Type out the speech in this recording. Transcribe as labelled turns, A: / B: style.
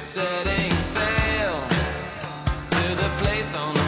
A: setting sail to the place on